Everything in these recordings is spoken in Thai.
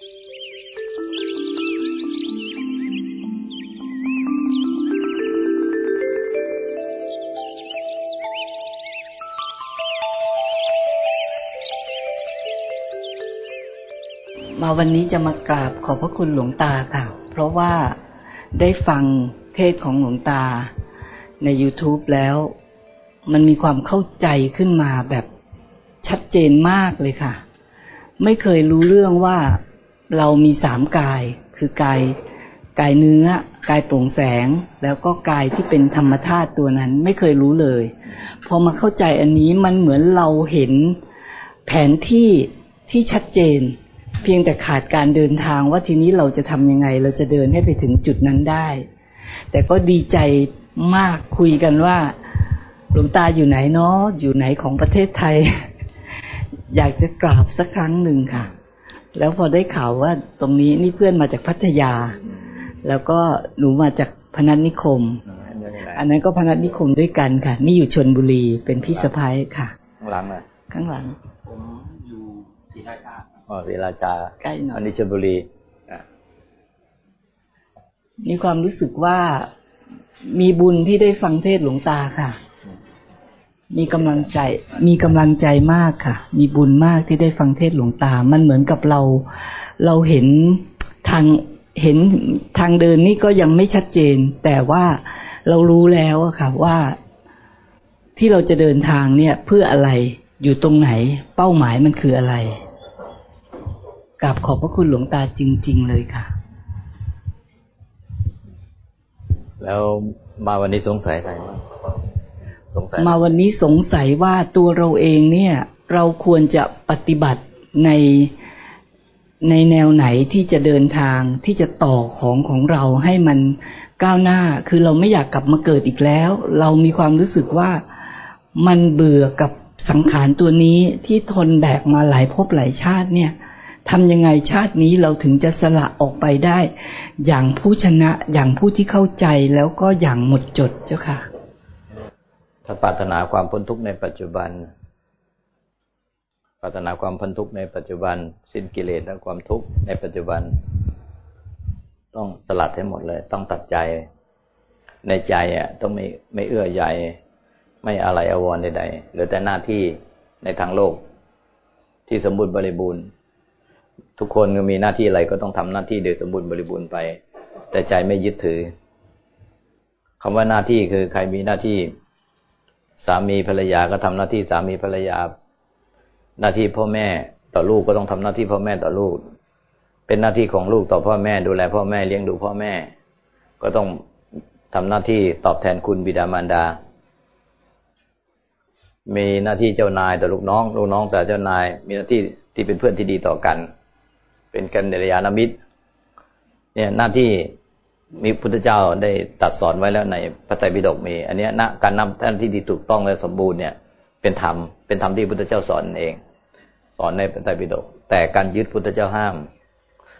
มาวันนี้จะมากราบขอบพระคุณหลวงตาค่ะ เพราะว่าได้ฟังเทศของหลวงตาใน YouTube แล้ว มันมีความเข้าใจขึ้นมาแบบชัดเจนมากเลยค่ะ ไม่เคยรู้เรื่องว่า เรามีสามกาย คือกายกายเนื้อกายโปร่งแสง แล้วก็กายที่เป็นธรรมธาตุตัวนั้นไม่เคยรู้เลย พอมาเข้าใจอันนี้มันเหมือนเราเห็นแผนที่ที่ชัดเจน เพียงแต่ขาดการเดินทางว่าทีนี้เราจะทำยังไง เราจะเดินให้ไปถึงจุดนั้นได้ แต่ก็ดีใจมากคุยกันว่าหลวงตาอยู่ไหนเนาะอยู่ไหนของประเทศไทย อยากจะกราบสักครั้งหนึ่งค่ะ แล้วพอได้ข่าวว่าตรงนี้นี่เพื่อนมาจากพัทยา แล้วก็หนูมาจากพนัสนิคม อันนั้นก็พนัสนิคมด้วยกันค่ะ นี่อยู่ชนบุรีเป็นพี่สะพ้ายค่ะ ข้างหลังอะข้างหลังผมอยู่ศรีราชาอ๋อศรีราชาใกล้หน่อยอันนี้ชลบุรีอะมีความรู้สึกว่ามีบุญที่ได้ฟังเทศน์หลวงตาค่ะ มีกำลังใจ มีกำลังใจมากค่ะ มีบุญมากที่ได้ฟังเทศหลวงตา มันเหมือนกับเรา เราเห็นทางเห็นทางเดินนี่ก็ยังไม่ชัดเจน แต่ว่าเรารู้แล้วค่ะว่าที่เราจะเดินทางเนี่ย เพื่ออะไรอยู่ตรงไหน เป้าหมายมันคืออะไรกราบขอบพระคุณหลวงตาจริง ๆ เลยค่ะ แล้วมาวันนี้สงสัยอะไรบ้าง มาวันนี้สงสัยว่าตัวเราเองเนี่ย เราควรจะปฏิบัติในในแนวไหนที่จะเดินทางที่จะต่อของของเราให้มันก้าวหน้า คือเราไม่อยากกลับมาเกิดอีกแล้ว เรามีความรู้สึกว่ามันเบื่อกับสังขารตัวนี้ที่ทนแบกมาหลายภพหลายชาติเนี่ยทำยังไงชาตินี้เราถึงจะสละออกไปได้ อย่างผู้ชนะอย่างผู้ที่เข้าใจแล้วก็อย่างหมดจดเจ้าค่ะ ถ้าปรารถนาความพ้นทุกข์ในปัจจุบัน ปรารถนาความพ้นทุกข์ในปัจจุบัน สิ้นกิเลสและความทุกข์ในปัจจุบัน ต้องสลัดให้หมดเลย ต้องตัดใจ ในใจอะ ต้องไม่ไม่เอื้อใยไม่อะไรอาวรใดๆเหลือแต่หน้าที่ในทางโลก ที่สมบูรณ์บริบูรณ์ ทุกคนก็มีหน้าที่อะไรก็ต้องทำหน้าที่โดยสมบูรณ์บริบูรณ์ไป แต่ใจไม่ยึดถือคำว่าหน้าที่คือใครมีหน้าที่ สามีภรรยาก็ทำหน้าที่สามีภรรยา หน้าที่พ่อแม่ต่อลูกก็ต้องทำหน้าที่พ่อแม่ต่อลูก เป็นหน้าที่ของลูกต่อพ่อแม่ดูแลพ่อแม่เลี้ยงดูพ่อแม่ ก็ต้องทำหน้าที่ตอบแทนคุณบิดามารดา มีหน้าที่เจ้านายต่อลูกน้อง ลูกน้องต่อเจ้านาย มีหน้าที่ที่เป็นเพื่อนที่ดีต่อกัน เป็นกันเดรยานามิตร เนี่ยหน้าที่ มีพุทธเจ้าได้ตัดสอนไว้แล้วในพระไตรปิฎกมี อันนี้นะการนำท่านที่ที่ถูกต้องและสมบูรณ์เนี่ย เป็นธรรมเป็นธรรมที่พุทธเจ้าสอนเอง สอนในพระไตรปิฎกแต่การยึดพุทธเจ้าห้าม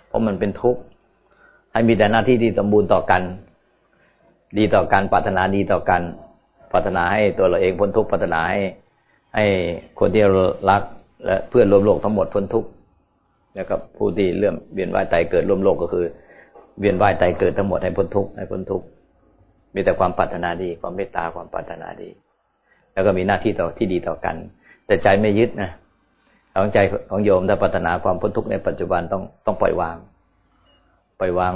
เพราะมันเป็นทุกข์ให้มีแต่หน้าที่ที่สมบูรณ์ต่อกัน ดีต่อกันปรารถนาดีต่อกันปรารถนาให้ตัวเราเองพ้นทุกข์ปรารถนาให้ให้คนที่เรารักและเพื่อนรวมโลกทั้งหมดพ้นทุกข์แล้วก็ผู้ที่เลื่อมเวียนว่ายตายเกิดรวมโลกก็คือ เวียนว่ายตายเกิดทั้งหมดให้พ้นทุกข์ให้พ้นทุกข์มีแต่ความปรารถนาดี ความเมตตาความปรารถนาดี แล้วก็มีหน้าที่ต่อที่ดีต่อกัน แต่ใจไม่ยึดนะของใจของโยมถ้าปรารถนาความพ้นทุกข์ในปัจจุบันต้องต้องปล่อยวาง ปล่อยวาง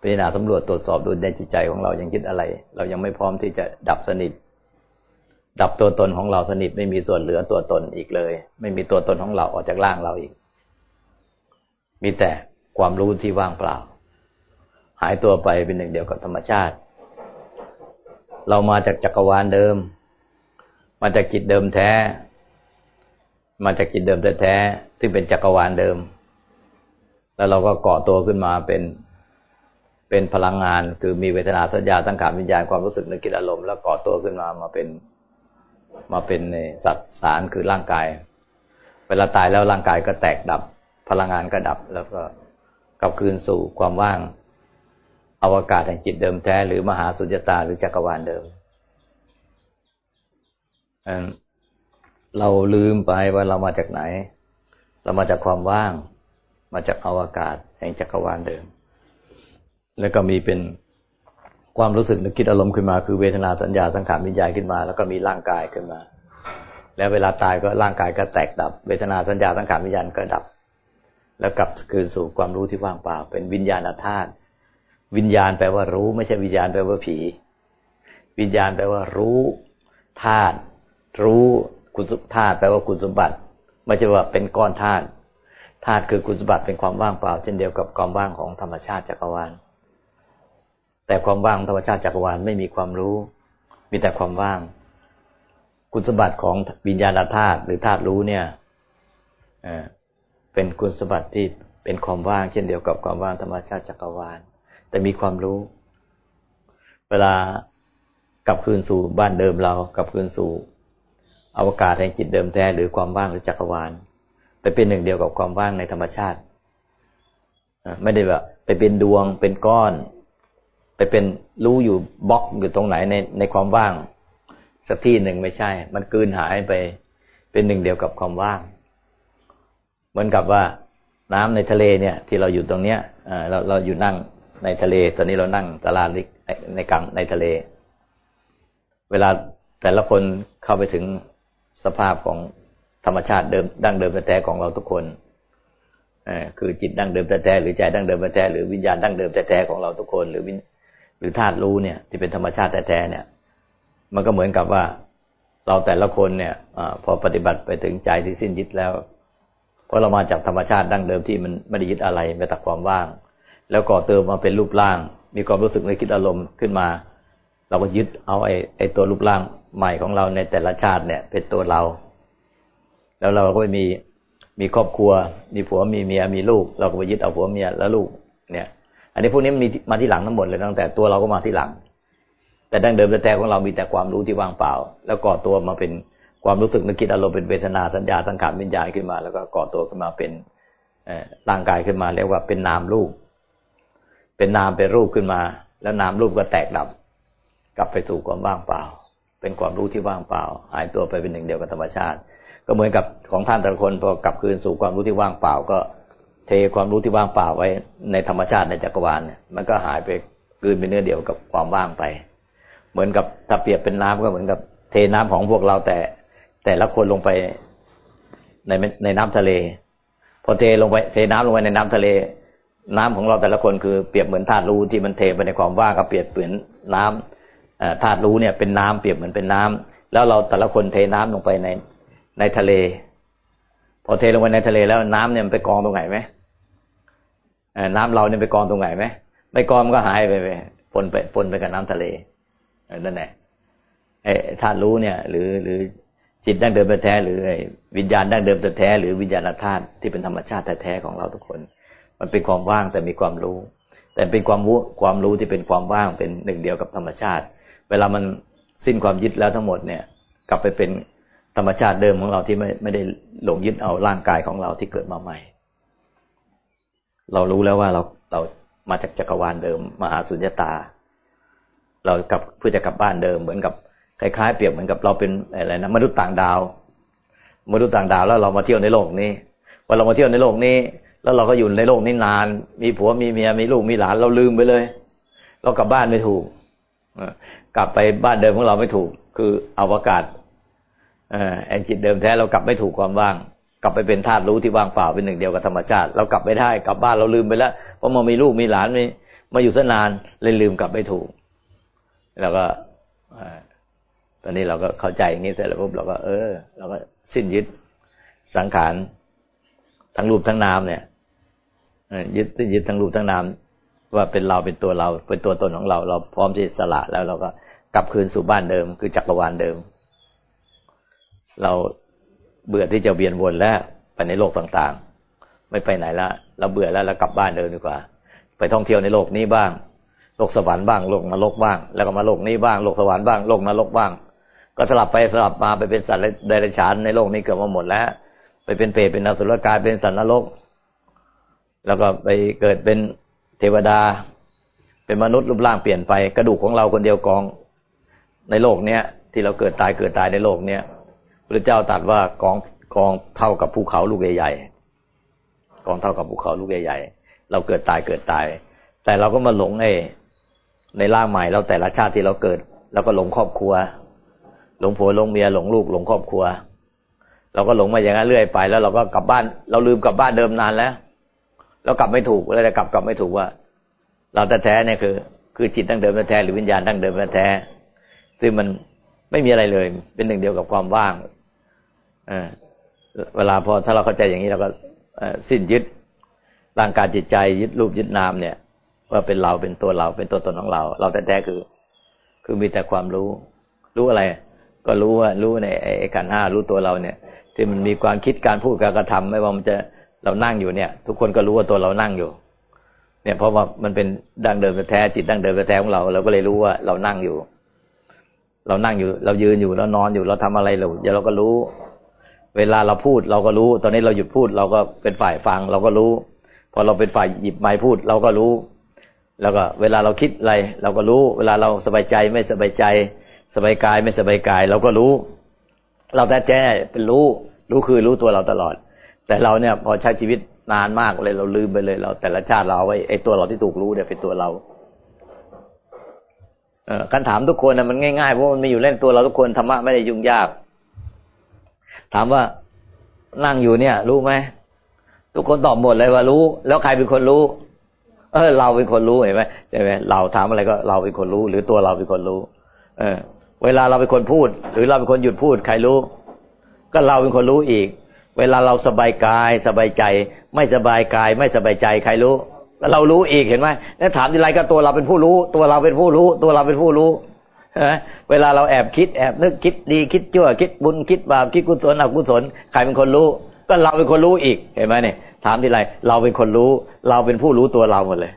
พิจารณาสำรวจตรวจสอบดูในจิตใจของเรายังยึดอะไร เรายังไม่พร้อมที่จะดับสนิท ดับตัวตนของเราสนิทไม่มีส่วนเหลือตัวตนอีกเลย ไม่มีตัวตนของเราออกจากร่างเราอีก มีแต่ความรู้ที่ว่างเปล่าายตัวไปเป็นหนึ่งเดียวกับธรรมชาติ เรามาจากจักรวาลเดิม มาจากจิตเดิมแท้ มาจากจิตเดิมแท้ๆที่เป็นจักรวาลเดิม แล้วเราก็เกาะตัวขึ้นมาเป็นเป็นพลังงาน คือมีเวทนาสัญญาตั้งขานวิญญาณความรู้สึกนึกคิดอารมณ์แล้วเกาะตัวขึ้นมามาเป็นมาเป็นในสัตว์สารคือร่างกาย เวลาตายแล้วร่างกายก็แตกดับ พลังงานก็ดับ แล้วก็กลับคืนสู่ความว่าง อวกาศแห่งจิตเดิมแท้ หรือมหาสุญญตาหรือจักรวาลเดิม เราลืมไปว่าเรามาจากไหน เรามาจากความว่าง มาจากอวกาศแห่งจักรวาลเดิม แล้วก็มีเป็นความรู้สึกนึกคิดอารมณ์ขึ้นมาคือเวทนาสัญญาสังขารวิญญาณขึ้นมา แล้วก็มีร่างกายขึ้นมา แล้วเวลาตายก็ร่างกายก็แตกดับ เวทนาสัญญาสังขารวิญญาณก็ดับ แล้วกลับคืนสู่ความรู้ที่ว่างเปล่า เป็นวิญญาณธาตุ วิญญาณแปลว่ารู้ ไม่ใช่วิญญาณแปลว่าผี วิญญาณแปลว่ารู้ธาตุรู้คุณธาตุแปลว่าคุณสมบัติไม่ใช่ว่าเป็นก้อนธาตุธาตุคือคุณสมบัติเป็นความว่างเปล่า เช่นเดียวกับความว่างของธรรมชาติจักรวาล แต่ความว่างธรรมชาติจักรวาลไม่มีความรู้ มีแต่ความว่าง คุณสมบัติของวิญญาณธาตุหรือธาตุรู้เนี่ยเป็นคุณสมบัติที่เป็นความว่าง เช่นเดียวกับความว่างธรรมชาติจักรวาล แต่มีความรู้ เวลากลับคืนสู่บ้านเดิมเรา กลับคืนสู่อวกาศแห่งจิตเดิมแท้หรือความว่างหรือจักรวาลไปเป็นหนึ่งเดียวกับความว่างในธรรมชาติไม่ได้แบบไปเป็นดวงเป็นก้อน ไปเป็นรู้อยู่บล็อกอยู่ตรงไหนในในความว่างสักที่หนึ่งไม่ใช่ มันกืนหายไปเป็นหนึ่งเดียวกับความว่าง เหมือนกับว่าน้ำในทะเลเนี่ย ที่เราอยู่ตรงเนี้ยเราเราอยู่นั่ง ในทะเล ตอนนี้เรานั่งตลาดลิกในกลางในทะเล เวลาแต่ละคนเข้าไปถึงสภาพของธรรมชาติเดิมดั้งเดิมแท้ของเราทุกคนคือจิตดั้งเดิมแท้หรือใจดั้งเดิมแท้หรือวิญญาณดั้งเดิมแท้ของเราทุกคน หรือวิหรือธาตุรู้เนี่ย ที่เป็นธรรมชาติแท้เนี่ย มันก็เหมือนกับว่าเราแต่ละคนเนี่ยอพอปฏิบัติไปถึงใจที่สิ้นยึดแล้ว เพราะเรามาจากธรรมชาติดั้งเดิมที่มันไม่ได้ยึดอะไรไปแต่ความว่าง แล้วก่อเติมมาเป็นรูปร่าง มีความรู้สึกในคิดอารมณ์ขึ้นมา เราก็ยึดเอาไอ้ไอ้ตัวรูปร่างใหม่ของเราในแต่ละชาติเนี่ย เป็นตัวเรา แล้วเราก็มีมีครอบครัว มีผัวมีเมียมีลูก เราก็ไปยึดเอาผัวเมียแล้วลูกเนี่ย อันนี้พวกนี้มีมาที่หลังทั้งหมดเลยตั้งแต่ตัวเราก็มาที่หลัง แต่ดั้งเดิมแต่ของเรามีแต่ความรู้ที่ว่างเปล่า แล้วก่อตัวมาเป็นความรู้สึกนึกคิดอารมณ์เป็นเวทนาสัญญาสังขารวิญญาณขึ้นมา แล้วก็ก่อตัวขึ้นมาเป็นร่างกายขึ้นมาเรียกว่าเป็นนามรูป เป็นนามเป็นรูปขึ้นมา แล้วนามรูปก็แตกดับ กลับไปสู่ความว่างเปล่า เป็นความรู้ที่ว่างเปล่า หายตัวไปเป็นหนึ่งเดียวกับธรรมชาติ ก็เหมือนกับของท่านแต่ละคนพอกลับคืนสู่ความรู้ที่ว่างเปล่า ก็เทความรู้ที่ว่างเปล่าไว้ในธรรมชาติในจักรวาลมันก็หายไปกลืนเป็นเนื้อเดียวกับความว่างไป เหมือนกับถ้าเปรียบเป็นน้ำก็เหมือนกับเทน้ำของพวกเราแต่ แต่ละคนลงไปในในน้ำทะเล พอเทลงไปเทน้ำลงไปในน้ำทะเล น้ำของเราแต่ละคนคือเปรียบเหมือนธาตุรู้ที่มันเทไปในความว่างก็เปรียบเหมือนน้ำธาตุรู้เนี่ยเป็นน้ำเปรียบเหมือนเป็นน้ำแล้วเราแต่ละคนเทน้ำลงไปในในทะเล พอเทลงไปในทะเลแล้วน้ำเนี่ยมันไปกองตรงไหนไหมน้ำเราเนี่ยไปกองตรงไหนไหมไม่กองมันก็หายไปไปปนไปปนไปกับน้ำทะเลนั่นแหละไอ้ธาตุรู้เนี่ย หรือหรือจิตดั้งเดิมแท้หรือวิญญาณดั้งเดิมแท้หรือวิญญาณธาตุที่เป็นธรรมชาติแท้ของเราทุกคน มันเป็นความว่างแต่มีความรู้ แต่เป็นความรู้ความรู้ที่เป็นความว่างเป็นหนึ่งเดียวกับธรรมชาติ เวลามันสิ้นความยึดแล้วทั้งหมดเนี่ย กลับไปเป็นธรรมชาติเดิมของเราที่ไม่ไม่ได้หลงยึดเอาร่างกายของเราที่เกิดมาใหม่ เรารู้แล้วว่าเราเรามาจากจักรวาลเดิมมหาสุญญตา เรากลับเพื่อจะกลับบ้านเดิมเหมือนกับคล้ายๆเปรียบเหมือนกับเราเป็นอะไรนะมนุษย์ต่างดาว มนุษย์ต่างดาวแล้วเรามาเที่ยวในโลกนี้พอเรามาเที่ยวในโลกนี้ แล้วเราก็อยู่ในโลกนี้นาน มีผัวมีเมียมีลูกมีหลาน เราลืมไปเลย เรากลับบ้านไม่ถูกกลับไปบ้านเดิมของเราไม่ถูก คืออวกาศแอนจิตเดิมแท้เรากลับไม่ถูกความว่าง กลับไปเป็นธาตุรู้ที่ว่างเปล่าเป็นหนึ่งเดียวกับธรรมชาติ เรากลับไม่ได้กลับบ้านเราลืมไปแล้วเพราะมามีลูกมีหลานมีมาอยู่ซะนานเลยลืมกลับไม่ถูกแล้วก็ตอนนี้เราก็เข้าใจอย่างนี้เสร็จแล้วปุ๊บเราก็เออเราก็สิ้นยึดสังขารทั้งรูปทั้งนามเนี่ย ยึดยึดทั้งรูปทั้งนาม ว่าเป็นเราเป็นตัวเรา เป็นตัวตนของเรา เราพร้อมที่สละแล้วเราก็กลับคืนสู่บ้านเดิม คือจักรวาลเดิม เราเบื่อที่จะเวียนวนแล้วไปในโลกต่างๆ ไม่ไปไหนละเราเบื่อแล้วเรากลับบ้านเดิมดีกว่า ไปท่องเที่ยวในโลกนี้บ้าง โลกสวรรค์บ้างโลกนรกบ้าง แล้วก็มาโลกนี้บ้างโลกสวรรค์บ้างโลกนรกบ้าง ก็สลับไปสลับมาไปเป็นสัตว์เดรัจฉานในโลกนี้เกือบมาหมดแล้ว ไปเป็นเปรตเป็นอสุรกายเป็นสัตว์นรก แล้วก็ไปเกิดเป็นเทวดา เป็นมนุษย์รูปร่างเปลี่ยนไปกระดูกของเราคนเดียวกองในโลกเนี้ยที่เราเกิดตายเกิดตายในโลกเนี้ยพระเจ้าตรัสว่ากองกองเท่ากับภูเขาลูกใหญ่กองเท่ากับภูเขาลูกใหญ่ๆเราเกิดตายเกิดตาย แต่เราก็มาหลงไอ้ในร่างใหม่เราแต่ละชาติที่เราเกิดเราก็หลงครอบครัว หลงผัวหลงเมียหลงลูกหลงครอบครัว เราก็หลงมาอย่างนั้นเรื่อยไป แล้วเราก็กลับบ้าน เราลืมกลับบ้านเดิมนานแล้ว เรากลับไม่ถูกเราจะกลับกลับไม่ถูกว่า เราแต่แท้เนี่ยคือ คือจิตตั้งเดิมแท้หรือวิญญาณตั้งเดิมแท้ซึ่งมันไม่มีอะไรเลย เป็นหนึ่งเดียวกับความว่างเออเวลาพอถ้าเราเข้าใจอย่างนี้เราก็สิ้นยึดร่างกายจิตใจยึดรูปยึดนามเนี่ย ว่าเป็นเราเป็นตัวเราเป็นตัวตนของเรา เราแต่แท้คือ คือมีแต่ความรู้ รู้อะไร ก็รู้ว่ารู้ในไอ้ขันห้ารู้ตัวเราเนี่ย ที่มันมีความคิดการพูดการกระทำไม่ว่ามันจะ เรานั่งอยู่เนี่ย ทุกคนก็รู้ว่าตัวเรานั่งอยู่ เนี่ยเพราะว่ามันเป็นดั้งเดิมแท้จิตดั้งเดิมแท้ของเรา เราก็เลยรู้ว่าเรานั่งอยู่ เรานั่งอยู่ เรายืนอยู่เรานอนอยู่เราทำอะไรเราเดี๋ยวเราก็รู้ เวลาเราพูดเราก็รู้ ตอนนี้เราหยุดพูด เราก็เป็นฝ่ายฟัง เราก็รู้ พอเราเป็นฝ่ายหยิบไม้พูด เราก็รู้ แล้วก็ เวลาเราคิดอะไร เราก็รู้ เวลาเราสบายใจไม่สบายใจ สบายกายไม่สบายกาย เราก็รู้ เราแต่แจ้เป็นรู้ รู้คือรู้ตัวเราตลอด แต่เราเนี่ยพอใช้ชีวิตนานมากเลยเราลืมไปเลยเรา แต่ละชาติเราไว้ไอ้ตัวเราที่ถูกรู้เนี่ยเป็นตัวเราเออการถามทุกคนนะมันง่ายๆเพราะมันมีอยู่เล่นตัวเราทุกคนธรรมะไม่ได้ยุ่งยาก ถามว่านั่งอยู่เนี่ย รู้ไหมทุกคนตอบหมดเลยว่ารู้ แล้วใครเป็นคนรู้ เออ เราเป็นคนรู้เห็นไหมใช่ไหมเราถามอะไรก็เราเป็นคนรู้ หรือตัวเราเป็นคนรู้ เออ เวลาเราเป็นคนพูด หรือเราเป็นคนหยุดพูด ใครรู้ ก็เราเป็นคนรู้อีก เวลาเราสบายกายสบายใจ ไม่สบายกาย ไม่สบายใจใครรู้แลเรารู้อีกเห็นไหมแล้วถามทีไรก็ตัวเราเป็นผู้รู้ ตัวเราเป็นผู้รู้ ตัวเราเป็นผู้รู้เวลาเราแอบคิดแอบนึกคิดดีคิดชั่วคิดบุญคิดบาปคิดกุศลอกุศลใครเป็นคนรู้ ก็เราเป็นคนรู้อีกเห็นไหมเนี่ยถามทีไรเราเป็นคนรู้ เราเป็นผู้รู้ตัวเราหมดเลย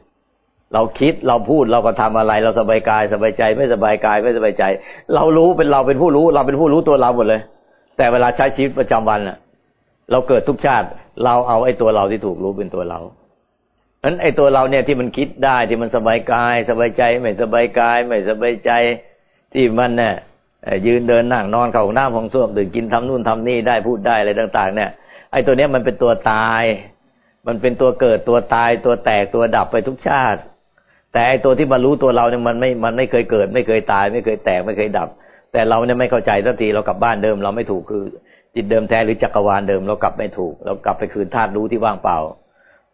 เราคิดเราพูดเราก็ทำอะไร เราสบายกายสบายใจ ไม่สบายกายไม่สบายใจ เรารู้เป็นเราเป็นผู้รู้ เราเป็นผู้รู้ตัวเราหมดเลย แต่เวลาใช้ชีวิตประจำวันอะ เราเกิดทุกชาติ เราเอาไอ้ตัวเราที่ถูกรู้เป็นตัวเรานั้นไอ้ตัวเราเนี่ยที่มันคิดได้ที่มันสบายกาย สบายใจ ไม่สบายกาย ไม่สบายใจ ที่มันเนี่ยยืนเดินนั่งนอนเข่าหน้าของส้วมตื่นกินทำนู่นทำนี่ได้พูดได้อะไรต่าง ๆ เนี่ย ไอ้ตัวเนี้ยมันเป็นตัวตาย มันเป็นตัวเกิดตัวตาย ตัวแตกตัวดับไปทุกชาติ แต่ไอ้ตัวที่มารู้ตัวเราเนี่ยมันไม่มันไม่เคยเกิด ไม่เคยตาย ไม่เคยแตกไม่เคยดับ แต่เราเนี่ยไม่เข้าใจสักทีเรากลับบ้านเดิม เราไม่ถูกคือ จิตเดิมแท้หรือจักรวาลเดิมเรากลับไม่ถูก เรากลับไปคืนธาตุรู้ที่ว่างเปล่า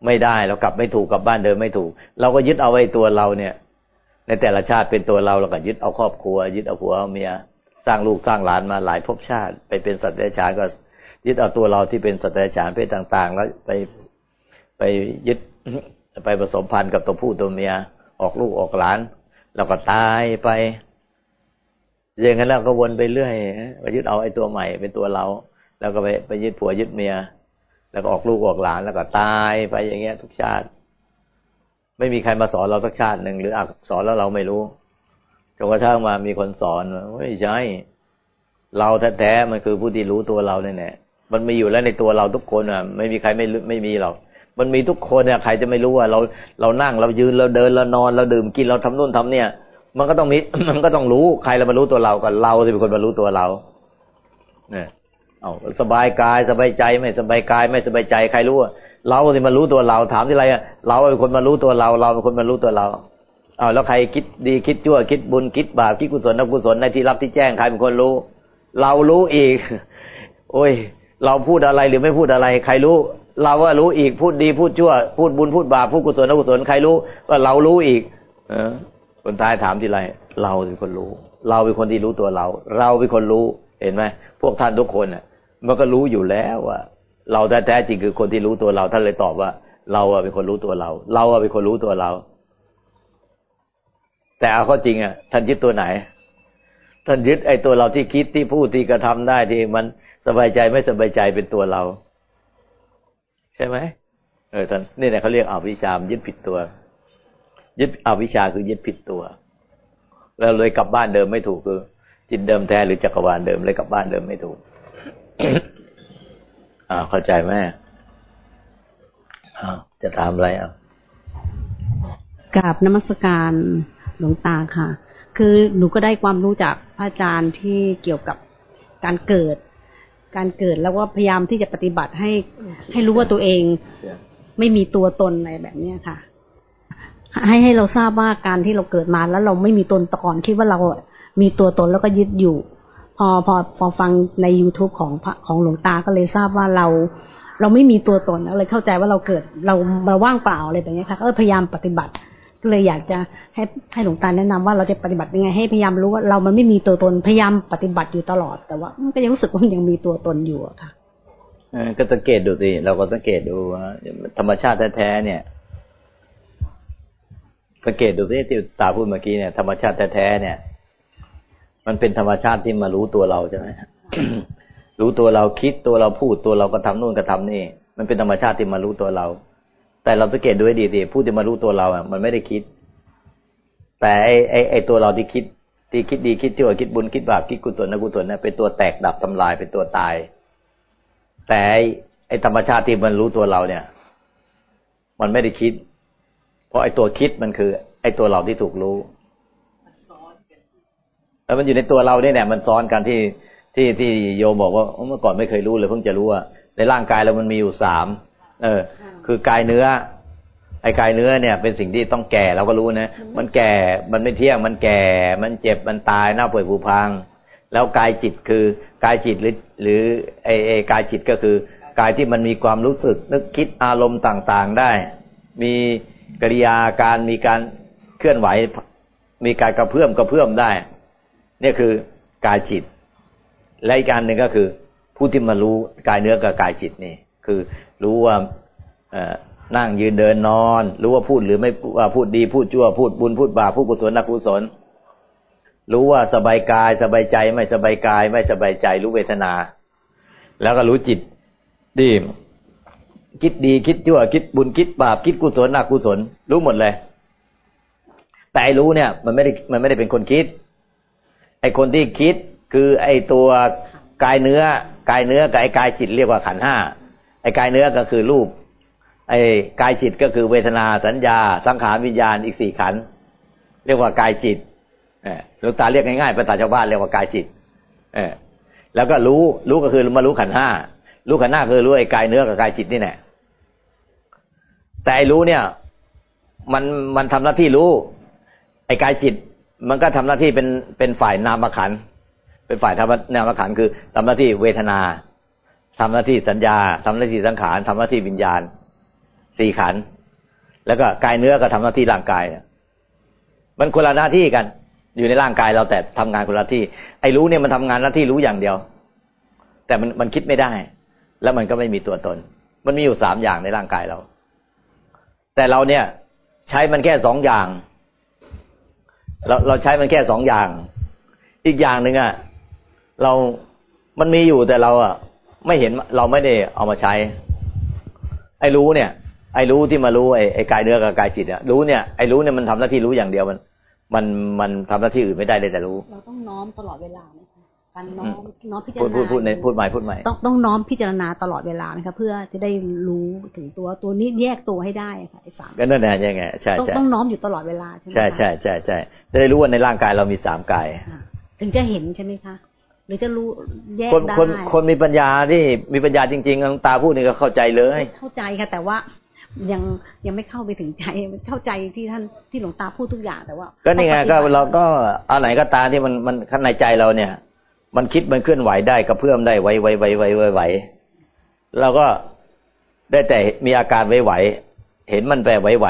ไม่ได้เรากลับไม่ถูกกลับบ้านเดิมไม่ถูก เราก็ยึดเอาไว้ตัวเราเนี่ย ในแต่ละชาติเป็นตัวเราเราก็ยึดเอาครอบครัว ยึดเอาผัวเอาเมียสร้างลูกสร้างหลานมาหลายภพชาติ ไปเป็นสัตว์เดรัจฉานก็ยึดเอาตัวเราที่เป็นสัตว์เดรัจฉานเพศต่าง ๆ แล้วไปไปยึดไปผสมพันธุ์กับตัวผู้ตัวเมียออกลูกออกหลานแล้วก็ตายไปอย่างนั้นแล้วก็วนไปเรื่อยไปยึดเอาไอ้ตัวใหม่เป็นตัวเรา แล้วก็ไปไปยึดผัวยึดเมีย แล้วก็ออกลูกออกหลานแล้วก็ตายไปอย่างเงี้ย ทุกชาติ ไม่มีใครมาสอนเราสักชาติหนึ่งหรืออักสอนแล้วเราไม่รู้จนกระทั่งมามีคนสอนว่าไม่ใช่เราแท้ๆมันคือผู้ที่รู้ตัวเราเนี่ยแหละมันมีอยู่แล้วในตัวเราทุกคนอะ ไม่มีใครไม่ไม่มีหรอกมันมีทุกคนเนี่ยใครจะไม่รู้ว่าเราเรานั่งเรายืนเราเดินเรานอนเราดื่มกินเราทำนู่นทำเนี่ย มันก็ต้องมีมันก็ต้องรู้ใครเรามารู้ตัวเราก่อนเราที่เป็นคนมารู้ตัวเรา เนี่ย เอาสบายกายสบายใจไม่สบายกายไม่สบายใจใครรู้เราที่มารู้ตัวเราถามที่ไรอะเราเป็นคนมารู้ตัวเรา เราเป็นคนมารู้ตัวเราเอาแล้วใครคิดดีคิดชั่วคิดบุญคิดบาปคิดกุศลอกุศลในที่รับที่แจ้งใครเป็นคนรู้ เรารู้อีก โอ้ย เราพูดอะไรหรือไม่พูดอะไร ใครรู้ เราว่ารู้อีกพูดดีพูดชั่ว พูดบุญพูดบาปพูดกุศลอกุศลใครรู้ว่าเรารู้อีก เออคนตายถามที่ไรเราเป็นคนรู้ เราเป็นคนที่รู้ตัวเรา เราเป็นคนรู้เห็นไหมพวกท่านทุกคนเน่ะ มันก็รู้อยู่แล้วว่าเราแท้จริงคือคนที่รู้ตัวเราท่านเลยตอบว่า เราเป็นคนรู้ตัวเรา เราเป็นคนรู้ตัวเรา แต่เอาข้อจริงอะท่านยึดตัวไหน ท่านยึดไอ้ตัวเราที่คิดที่พูดที่กระทำได้ที่มันสบายใจไม่สบายใจเป็นตัวเรา ใช่ไหมเออท่านนี่แหละเขาเรียกอวิชามยึดผิดตัว ยึดอวิชาคือยึดผิดตัว แล้วเลยกลับบ้านเดิมไม่ถูกคือจิตเดิมแท้หรือจักรวาลเดิมเลยกลับบ้านเดิมไม่ถูก อ่าเข้าใจไหมอ่าจะถามอะไรอะกราบนมัสการหลวงตาค่ะ คือหนูก็ได้ความรู้จากพระอาจารย์ที่เกี่ยวกับการเกิด การเกิดแล้วก็พยายามที่จะปฏิบัติให้ให้รู้ว่าตัวเอง ไม่มีตัวตนอะไรแบบเนี้ยค่ะ ให้ให้เราทราบว่าการที่เราเกิดมาแล้วเราไม่มีตนตะก่อนคิดว่าเรามีตัวตนแล้วก็ยึดอยู่ พอพอพอฟังใน youtube ของของหลวงตาก็เลยทราบว่าเราเราไม่มีตัวตนเลยเข้าใจว่าเราเกิดเราเราว่างเปล่าอะไรแบบนี้ค่ะก็พยายามปฏิบัติก็เลยอยากจะให้ให้หลวงตาแนะนำว่าเราจะปฏิบัติยังไง ให้พยายามรู้ว่าเรามันไม่มีตัวตนพยายามปฏิบัติอยู่ตลอด แต่ว่าก็ยังรู้สึกว่ามันยังมีตัวตนอยู่อะค่ะก็สังเกตดูสิเราก็สังเกตดูว่าธรรมชาติแท้ๆเนี่ยสังเกตดูสิที่ตาพูดเมื่อกี้เนี่ยธรรมชาติแท้ๆเนี่ย มันเป็นธรรมชาติที่มารู้ตัวเราใช่ไหมรู้ตัวเราคิดตัวเราพูดตัวเราก็ทำนู่นก็ทำนี่ มันเป็นธรรมชาติที่มารู้ตัวเรา แต่เราสังเกตดูให้ดีๆผู้ที่มารู้ตัวเราอะ มันไม่ได้คิด แต่ไอ้ไอ้ไอ้ตัวเราที่คิด ที่คิดดีคิดชั่วคิดบุญคิดบาปคิดกุศลนกุศลเนี่ยเป็นตัวแตกดับทำลายเป็นตัวตาย แต่ไอ้ธรรมชาติที่มันรู้ตัวเราเนี่ย มันไม่ได้คิด เพราะไอ้ตัวคิดมันคือ ไอ้ตัวเราที่ถูกรู้ แล้วมันอยู่ในตัวเราเนี่ยเนี่ยมันซ้อนกันที่ที่ที่โยมบอกว่าเมื่อก่อนไม่เคยรู้เลยเพิ่งจะรู้ว่าในร่างกายเรามันมีอยู่สามเออ คือกายเนื้อ ไอ้กายเนื้อเนี่ยเป็นสิ่งที่ต้องแก่เราก็รู้นะมันแก่มันไม่เที่ยงมันแก่ มันเจ็บมันตายหน้าป่วยผุพัง แล้วกายจิตคือกายจิตหรือหรือไอ้ไอ้กายจิตก็คือกายที่มันมีความรู้สึก นึกคิดอารมณ์ต่างๆได้ มีกิริยาการมีการเคลื่อนไหว มีการกระเพื่อมกระเพื่อมได้ เนี่ยคือกายจิต และอีกการหนึ่งก็คือ ผู้ที่มารู้กายเนื้อกับกายจิตนี่คือรู้ว่านั่งยืนเดินนอน รู้ว่าพูดหรือไม่ว่าพูดดีพูดชั่วพูดบุญพูดบาปพูดกุศลนักกุศลรู้ว่าสบายกายสบายใจไม่สบายกาย ไม่สบายใจ รู้เวทนา แล้วก็รู้จิตดีคิดดีคิดชั่วคิดบุญคิดบาปคิดกุศลอกุศล รู้หมดเลย แต่รู้เนี่ย มันไม่ได้มันไม่ได้เป็นคนคิด ไอ้คนที่คิดคือไอ้ตัวกายเนื้อกายเนื้อกับไอ้กายจิตเรียกว่าขันห้าไอ้กายเนื้อก็คือรูป ไอ้กายจิตก็คือเวทนาสัญญา สังขารวิญญาณอีกสี่ขันเรียกว่ากายจิตหลวงตาเรียกง่ายๆภาษาชาวบ้านเรียกว่ากายจิตเอแล้วก็รู้รู้ก็คือมารู้ขันห้ารู้ขันห้าคือรู้ไอ้กายเนื้อกับกายจิตนี่แหละแต่ไอ้รู้เนี่ย มันมันทำหน้าที่รู้ ไอ้กายจิต มันก็ทำหน้าที่เป็นเป็นฝ่ายนามขัน เป็นฝ่ายทำนามขันคือทำหน้าที่เวทนาทำหน้าที่สัญญาทำหน้าที่สังขารทำหน้าที่วิญญาณสี่ขัน แล้วก็กายเนื้อก็ทำหน้าที่ร่างกายมันคนละหน้าที่กัน อยู่ในร่างกายเราแต่ทำงานคนละที่ ไอ้รู้เนี่ยมันทำงานหน้าที่รู้อย่างเดียว แต่มันมันคิดไม่ได้ แล้วมันก็ไม่มีตัวตน มันมีอยู่สามอย่างในร่างกายเรา แต่เราเนี่ย ใช้มันแค่สองอย่าง เราเราใช้มันแค่สองอย่าง อีกอย่างหนึ่งอะเรามันมีอยู่แต่เราอะไม่เห็นเราไม่ได้เอามาใช้ ไอ้รู้เนี่ย ไอ้รู้ที่มารู้ไอ้ไอ้กายเนื้อกับกายจิตอะรู้เนี่ยไอ้รู้เนี่ยมันทำหน้าที่รู้อย่างเดียวมัน มันมันทำหน้าที่อื่นไม่ได้เลยแต่รู้ เราต้องน้อมตลอดเวลาไหมคะ การน้อมน้อมพิจารณาพูดพูดในพูดใหม่พูดใหม่ต้องต้องน้อมพิจารณาตลอดเวลานะคะเพื่อจะได้รู้ถึงตัวตัวนี้แยกตัวให้ได้ค่ะไอ้สามก็นั่นแหละยังไงใช่ใช่ต้องน้อมอยู่ตลอดเวลาใช่ไหมใช่ใช่ใช่ใช่จะได้รู้ว่าในร่างกายเรามีสามกายถึงจะเห็นใช่ไหมคะหรือจะรู้แยกได้คนคนมีปัญญาที่มีปัญญาจริงๆตาพูดนี่ก็เข้าใจเลย เข้าใจค่ะแต่ว่ายังยังไม่เข้าไปถึงใจเข้าใจที่ท่านที่หลวงตาพูดทุกอย่างแต่ว่า ก็นี่ไงก็เราก็อะไรก็ตาที่มันมันข้างในใจเราเนี่ย มันคิดมันเคลื่อนไหวได้กระเพื่อมได้ไหวไหวไหวไหวไหวไหวเราก็ได้แต่มีอาการไหวไหวเห็นมันแปรไหวไหว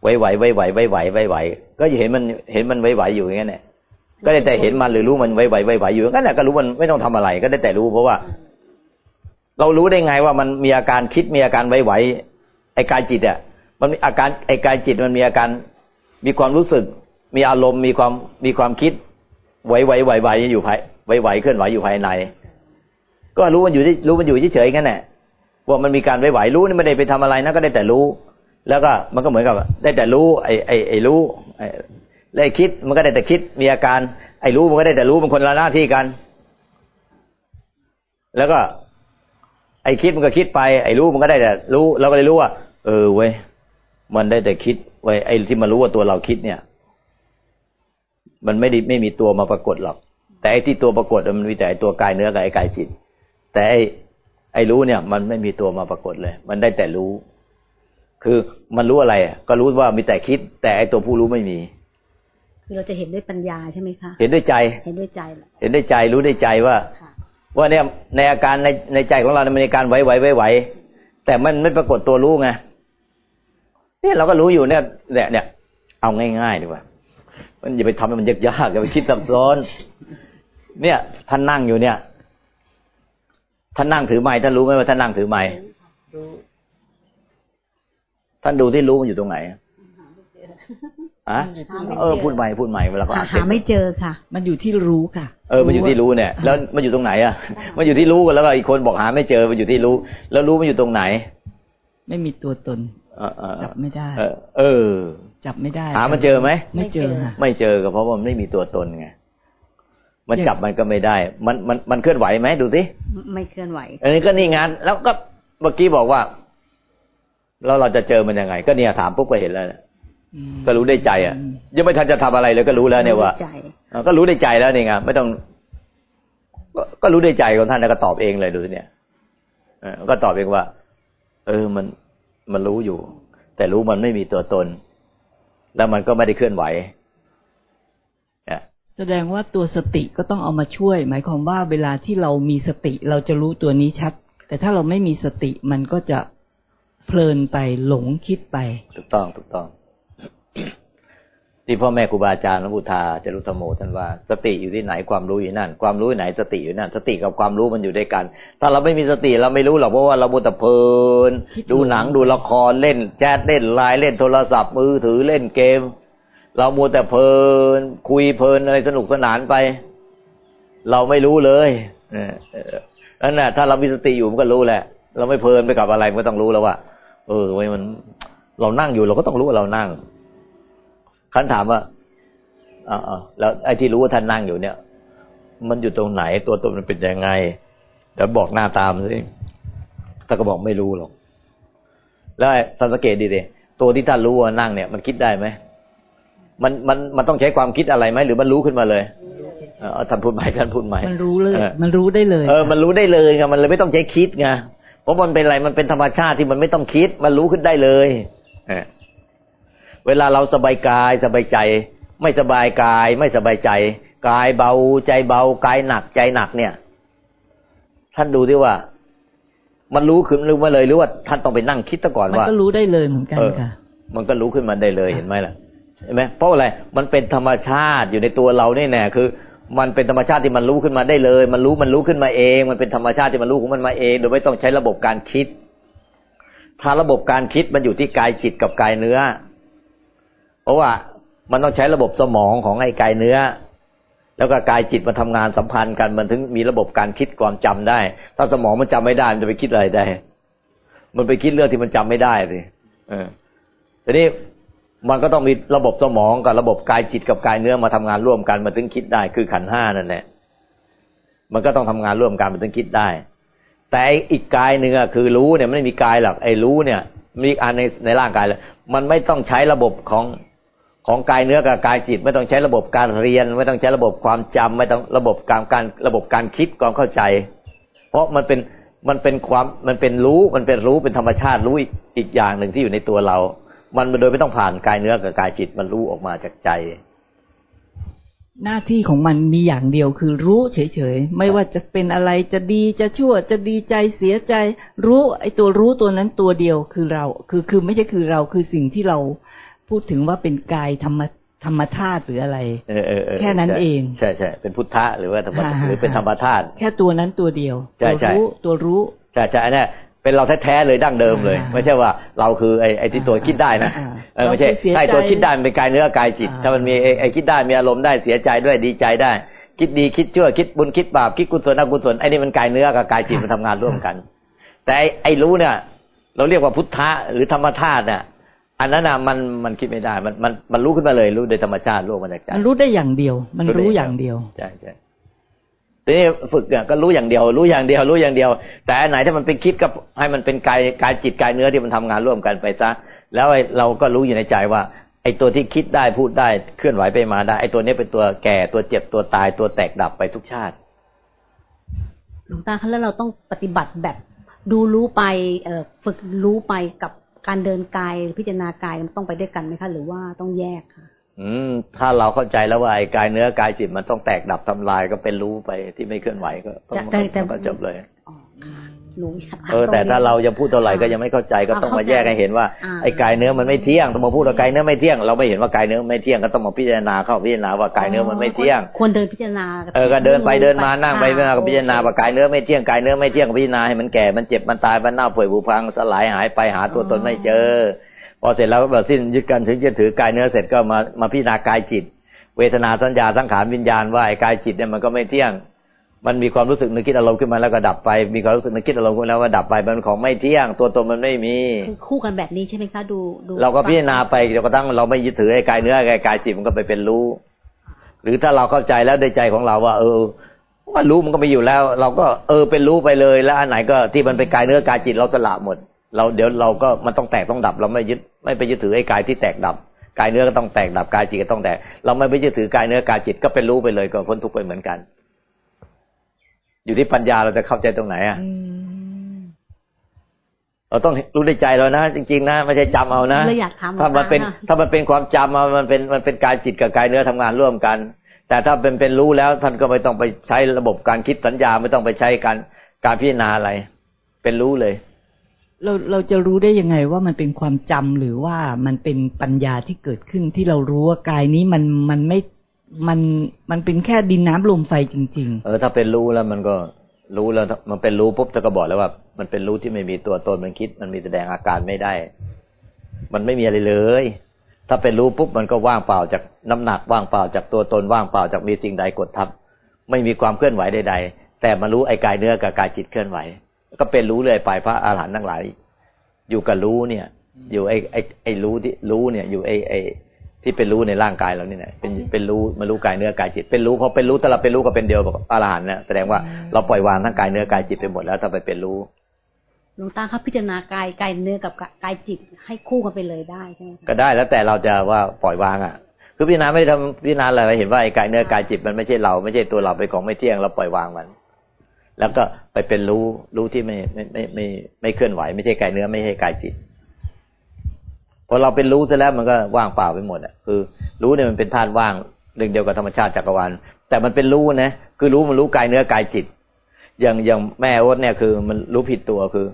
ไหวไหวไหวไหวไหวไหวไหวไหวก็จะเห็นมันเห็นมันไหวไหวอยู่อย่างนี้นแหละก็ได้แต่เห็นมันหรือรู้มันไหวไหวไหวไหวอยู่งั้นแหละก็รู้มันไม่ต้องทำอะไร ก็ได้แต่รู้เพราะว่า เรารู้ได้ไงว่ามันมีอาการคิดมีอาการไหวไหวไอ้กายจิตอะมันมีอาการไอ้กายจิตมันมีอาการมีความรู้สึก มีอารมณ์มีความมีความคิดไหวไหวไหวไหวอยู่ภาย ไหวๆเคลื่อนไหวอยู่ภายใน ก็รู้มันอยู่ที่รู้มันอยู่เฉยๆงั้นแหละว่ามันมีการไหวๆรู้นี่ไม่ได้ไปทำอะไรนะก็ได้แต่รู้ แล้วก็มันก็เหมือนกับ ได้แต่รู้ไอ้ไอ้ไอ้รู้ไอ้คิดมันก็ได้แต่คิดมีอาการ ไอ้รู้มันก็ได้แต่รู้มันคนละหน้าที่กัน แล้วก็ ไอ้คิดมันก็คิดไป ไอ้รู้มันก็ได้แต่รู้เราก็เลยรู้ว่า เออเว้ยมันได้แต่คิดไว้ไอ้ที่มารู้ว่าตัวเราคิดเนี่ย มันไม่ได้ไม่มีตัวมาปรากฏหรอก แต่ไอ้ที่ตัวปรากฏมันมีแต่ตัวกายเนื้อกับไอ้กายจิต แต่ไอ้ไอ้รู้เนี่ย มันไม่มีตัวมาปรากฏเลย มันได้แต่รู้ คือมันรู้อะไรอะก็รู้ว่ามีแต่คิด แต่ไอตัวผู้รู้ไม่มี คือเราจะเห็นด้วยปัญญาใช่ไหมคะ เห็นด้วยใจ เห็นด้วยใจแหละเห็นด้วยใจรู้ด้วยใจว่าค่ะว่าเนี่ยในอาการในในใจของเราเนี่ยมันมีอาการไหวไหวไหวไหวแต่มันไม่ปรากฏตัวรู้ไงเนี่ยเราก็รู้อยู่เนี่ยเนี่ยเนี่ยเอาง่ายๆดีกว่า มันอย่าไปทำให้มันยากๆอย่าไปคิดซับซ้อน เนี่ย ท่านนั่งอยู่เนี่ย ท่านนั่งถือไม้ท่านรู้ไหมว่าท่านนั่งถือไม้ท่านดูที่รู้มันอยู่ตรงไหนอะอะเออพูดใหม่พูดใหม่เวลาก็หาอ่านหาไม่เจอค่ะ มันอยู่ที่รู้ค่ะ เออมันอยู่ที่รู้เนี่ย แล้วมันอยู่ตรงไหนอะ มันอยู่ที่รู้กันแล้วก็อีกคนบอกหาไม่เจอมันอยู่ที่รู้ แล้วรู้มันอยู่ตรงไหน ไม่มีตัวตนเออเออจับไม่ได้เออเออ จับไม่ได้ หามันเจอไหมไม่เจอค่ะไม่เจอก็เพราะว่ามันไม่มีตัวตนไง มันอย่างจับมันก็ไม่ได้ มันมันมันเคลื่อนไหวไหมดูสิไม่เคลื่อนไหว อันนี้ก็นี่งาน แล้วก็เมื่อกี้บอกว่าแล้วเราจะเจอมันยังไง ก็เนี่ยถามปุ๊บก็เห็นแล้วเนี่ยอืมก็รู้ได้ใจ อะ ยังไม่ทันจะทำอะไรเลยก็รู้แล้วเนี่ยว่าใจอ่าก็รู้ได้ใจแล้วนี่ไงไม่ต้องก็ก็รู้ได้ใจของท่านแล้วก็ตอบเองเลยดูสิเนี่ยเออก็ตอบเองว่า เออมันมันรู้อยู่ แต่รู้มันไม่มีตัวตน แล้วมันก็ไม่ได้เคลื่อนไหวเนี่ย แสดงว่าตัวสติก็ต้องเอามาช่วย หมายความว่าเวลาที่เรามีสติเราจะรู้ตัวนี้ชัด แต่ถ้าเราไม่มีสติมันก็จะเพลินไปหลงคิดไป ถูกต้องถูกต้อง ที่พ่อแม่ครูบาอาจารย์หลวงปู่ทาจารุธรรมโมท่านว่า สติอยู่ที่ไหนความรู้อยู่นั่น ความรู้อยู่ไหนสติอยู่นั่น สติกับความรู้มันอยู่ด้วยกัน ถ้าเราไม่มีสติเราไม่รู้หรอกเพราะว่าเราบุตรเพลินคิดดูหนังดูละครเล่น แชทเล่นไลน์เล่นโทรศัพท์มือถือเล่นเกม เรามัวแต่เพลิน คุยเพลินอะไรสนุกสนานไป เราไม่รู้เลยเออเออนั่นแหละถ้าเรามีสติอยู่มันก็รู้แหละ เราไม่เพลินไปกับอะไรมันก็ต้องรู้แล้วว่าเออเว้มัน เรานั่งอยู่เราก็ต้องรู้ว่าเรานั่งคันถามว่าอ่าแล้วไอ้ที่รู้ว่าท่านนั่งอยู่เนี่ย มันอยู่ตรงไหนตัวตนมันเป็นยังไงเดี๋ยวบอกหน้าตามสิท่านก็บอกไม่รู้หรอกแล้วท่านสังเกตดีเลยตัวที่ท่านรู้ว่านั่งเนี่ย มันคิดได้ไหม มันมันมันต้องใช้ความคิดอะไรไหมหรือมันรู้ขึ้นมาเลยเออเอาท่านพูดใหม่ท่านพูดใหม่มันรู้เลยออมันรู้ได้เลย เออ มันรู้ได้เลยไงมันเลยไม่ต้องใช้คิดไงเพราะมันเป็นอะไรมันเป็นธรรมชาติที่มันไม่ต้องคิด มันรู้ขึ้นได้เลยเออเวลาเราสบายกายสบายใจ ไม่สบายกาย ไม่สบายใจ กายเบาใจเบากายหนักใจหนักเนี่ย ท่านดูที่ว่า มันรู้ขึ้นรู้มาเลยหรือว่าท่านต้องไปนั่งคิดซะก่อนมันว่าก็รู้ได้เลยเหมือนกันเออค่ะมันก็รู้ขึ้นมาได้เลยเห็นไหมล่ะ เห็นไหมเพราะอะไรมันเป็นธรรมชาติอยู่ในตัวเราเนี่ยแน่คือ มันเป็นธรรมชาติที่มันรู้ขึ้นมาได้เลย มันรู้มันรู้ขึ้นมาเอง มันเป็นธรรมชาติที่มันรู้ของมันมาเอง โดยไม่ต้องใช้ระบบการคิด ถ้าระบบการคิดมันอยู่ที่กายจิตกับกายเนื้อ เพราะว่ามันต้องใช้ระบบสมองของไอ้กายเนื้อ แล้วก็กายจิตมาทำงานสัมพันธ์กันมันถึงมีระบบการคิดความจำได้ ถ้าสมองมันจำไม่ได้มันจะไปคิดอะไรได้ มันไปคิดเรื่องที่มันจำไม่ได้สิเออทีนี้ มันก็ต้องมีระบบสมองกับระบบกายจิตกับกายเนื้อมาทำงานร่วมกันมันถึงคิดได้ คือขันห้านั่นแหละมันก็ต้องทำงานร่วมกันมันถึงคิดได้ แต่อีกกายหนึ่งอะคือรู้เนี่ยมันไม่มีกายหรอกไอ้รู้เนี่ย มีอันในในร่างกายเลยมันไม่ต้องใช้ระบบของของกายเนื้อกับกายจิต ไม่ต้องใช้ระบบการเรียน ไม่ต้องใช้ระบบความจำไม่ต้องระบบการการระบบการคิดความเข้าใจ เพราะมันเป็นมันเป็นความมันเป็นรู้มันเป็นรู้เป็นธรรมชาติรู้อีกอีกอย่างหนึ่งที่อยู่ในตัวเรา มันโดยไม่ต้องผ่านกายเนื้อกับกายจิตมันรู้ออกมาจากใจ หน้าที่ของมันมีอย่างเดียวคือรู้เฉยๆ ไม่ว่าจะเป็นอะไรจะดีจะชั่วจะดีใจเสียใจ รู้ไอ้ตัวรู้ตัวนั้นตัวเดียวคือเรา คือคือไม่ใช่คือเราคือสิ่งที่เราพูดถึงว่าเป็นกายธรรมธรรมธาตุหรืออะไรเออเออเออแค่นั้นใช่เองใช่ใช่เป็นพุทธะหรือว่าธรรมฮ่าฮ่าหรือเป็นธรรมธาตุแค่ตัวนั้นตัวเดียว ใช่ตัวใช่รู้ตัวรู้ใช่ใช่อันเนี้ย เป็นเราแท้ๆเลยดั้งเดิมเลยอ่าไม่ใช่ว่าเราคือไอ้ไอ้ที่ตัวคิดได้นะอ่าเออไม่ใช่เราคือเสียใจใช่ตัวคิดได้มันเป็นกายเนื้อกายจิตอ่าถ้ามันมีไอ้ไอ้คิดได้มีอารมณ์ได้เสียใจด้วยดีใจได้ คิดดีคิดชั่วคิดบุญคิดบาปคิดกุศลอกุศลไอ้นี่มันกายเนื้อกับกายจิตมันทำงานร่วมกัน แต่ไอ้ไอ้รู้เนี่ย เราเรียกว่าพุทธะหรือธรรมธาตุเนี่ยอันนั้นน่ะมันมันคิดไม่ได้มันมันมันรู้ขึ้นมาเลยรู้โดยธรรมชาติรู้มาจากใจมันรู้ได้อย่างเดียว มันรู้อย่างเดียวใช่ใช่ ทีนี้ฝึกเนี่ยก็รู้อย่างเดียว รู้อย่างเดียว รู้อย่างเดียว แต่ไหนถ้ามันเป็นคิดก็ให้มันเป็นกายกายจิตกายเนื้อที่มันทำงานร่วมกันไปซะแล้วไอ้เราก็รู้อยู่ในใจว่า ไอ้ตัวที่คิดได้พูดได้เคลื่อนไหวไปมาได้ไอ้ตัวนี้เป็นตัวแก่ตัวเจ็บตัวตายตัวแตกดับไปทุกชาติหลวงตาคะแล้วเราต้องปฏิบัติแบบดูรู้ไปเอ่อฝึกรู้ไปกับการเดินกายพิจารณากายมันต้องไปด้วยกันไหมคะ หรือว่าต้องแยกค่ะ อืม ถ้าเราเข้าใจแล้วว่าไอ้กายเนื้อกายจิตมันต้องแตกดับทำลายก็เป็นรู้ไปที่ไม่เคลื่อนไหวก็ก็จบเลยหนูอยากเออแต่ถ้าเราจะพูดเท่าไหร่ก็ยังไม่เข้าใจก็ต้องมาแยกให้เห็นว่าไอ้กายเนื้อมันไม่เที่ยงต้องมาพูดว่ากายเนื้อไม่เที่ยงเราไม่เห็นว่ากายเนื้อไม่เที่ยงก็ต้องมาพิจารณาเข้าพิจารณาว่ากายเนื้อมันไม่เที่ยงควรเดินพิจารณาเออก็เดินไปเดินมานั่งไปพิจารณาพิจารณาว่ากายเนื้อไม่เที่ยงกายเนื้อไม่เที่ยงพิจารณาให้มันแก่มันเจ็บมันตายมันเน่าเปื่อยผุพังสลายหายไปหาตัวตนไม่เจอ พอเสร็จแล้วก็แบบสิ้นยึดกันถึงจะถือกายเนื้อเสร็จก็มามาพิจารณากายจิต เวทนาสัญญาสังขารวิญญาณว่าไอ้กายจิตเนี่ยมันก็ไม่เที่ยง มันมีความรู้สึกนึกคิดอารมณ์ขึ้นมาแล้วก็ดับไป มีความรู้สึกนึกคิดอารมณ์ขึ้นแล้วว่าดับไปมันของไม่เที่ยง ตัวตนมันไม่มีคือคู่กันแบบนี้ใช่ไหมคะดูดูเราก็พิจารณาไปจนกระทั่งเราไม่ยึดถือไอ้กายเนื้อไอ้กายจิตมันก็ไปเป็นรู้ หรือถ้าเราเข้าใจแล้วในใจของเราว่า เออว่ารู้มันก็ไม่อยู่แล้ว เราก็เออเป็นรู้ไปเลยแล้วอันไหนก็ที่มันเป็นกายเนื้อกายจิตเราสละหมด เราเดี๋ยวเราก็มันต้องแตกต้องดับเราไม่ยึด ไม่ไปยึดถือไอ้กายที่แตกดับกายเนื้อก็ต้องแตกดับกายจิตก็ต้องแตก เราไม่ไปยึดถือกายเนื้อกายจิตก็เป็นรู้ไปเลยก็พ้นทุกข์ไปเหมือนกัน อยู่ที่ปัญญาเราจะเข้าใจตรงไหนอะเราต้องรู้ในใจเรานะจริง ๆ นะไม่ใช่จำเอานะถ้ามันเป็น ถ้ามันเป็นความจำมันเป็นมันเป็นกายจิตกับกายเนื้อทำงานร่วมกัน แต่ถ้าเป็นเป็นรู้แล้วท่านก็ไม่ต้องไปใช้ระบบการคิดสัญญาไม่ต้องไปใช้การการพิจารณาอะไร เป็นรู้เลย เราเราจะรู้ได้ยังไงว่ามันเป็นความจำหรือว่ามันเป็นปัญญาที่เกิดขึ้นที่เรารู้ว่ากายนี้มันมันไม่มันมันเป็นแค่ดินน้ำลมไฟจริง ๆ เออถ้าเป็นรู้แล้วมันก็รู้แล้วมันเป็นรู้ปุ๊บจะก็บอกแล้วว่า มันเป็นรู้ที่ไม่มีตัวตนมันคิด มันมีแสดงอาการไม่ได้ มันไม่มีอะไรเลย ถ้าเป็นรู้ปุ๊บมันก็ว่างเปล่าจากน้ำหนักว่างเปล่าจากตัวตนว่างเปล่าจากมีสิ่งใดกดทับ ไม่มีความเคลื่อนไหวใด ๆ แต่มารู้ไอ้กายเนื้อกับกายจิตเคลื่อนไหว ก็เป็นรู้เลยไปพระอาหารหันต์ทั้งหลาย อยู่กับรู้เนี่ย อยู่ไอ้ไอ้ไอ้รู้ที่รู้เนี่ย อยู่ไอ้ไอ้ที่เป็นรู้ในร่างกายเรานี่แหละเป็นเป็นรู้มารู้กายเนื้อกายจิต เป็นรู้พอเป็นรู้ถ้าเราเป็นรู้ก็เป็นเดียวกับอรหันต์เนี่ยแสดงว่าเราปล่อยวางทั้งกายเนื้อกายจิตไปหมดแล้วถ้าไปเป็นรู้หลวงตาครับพิจารณากายกายเนื้อกับกายจิตให้คู่กันไปเลยได้ใช่ไหมก็ได้แล้วแต่เราจะว่าปล่อยวางอะ คือพิจารณาไม่ได้ทำพิจารณาอะไรเห็นว่าไอ้กายเนื้อกายจิตมันไม่ใช่เราไม่ใช่ตัวเราเป็นของไม่เที่ยงเราปล่อยวางมัน แล้วก็ไปเป็นรู้รู้ที่ไม่ไม่ไม่ไม่ไม่เคลื่อนไหว ไม่ใช่กายเนื้อไม่ใช่กายจิตพอเราเป็นรู้ซะแล้วมันก็ว่างเปล่าไปหมดอะคือ รู้เนี่ยมันเป็นธาตุว่างเรื่งเดียวกับธรรมชาติจักรวาลแต่มันเป็นรู้นะคือรู้มันรู้กายเนื้อกายจิต อย่างอย่างแม่โอ๊ตเนี่ยคือมันรู้ผิดตัวคือ